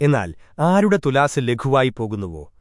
എന്നാൽ ആരുടെ തുലാസ് ലഘുവായി പോകുന്നുവോ?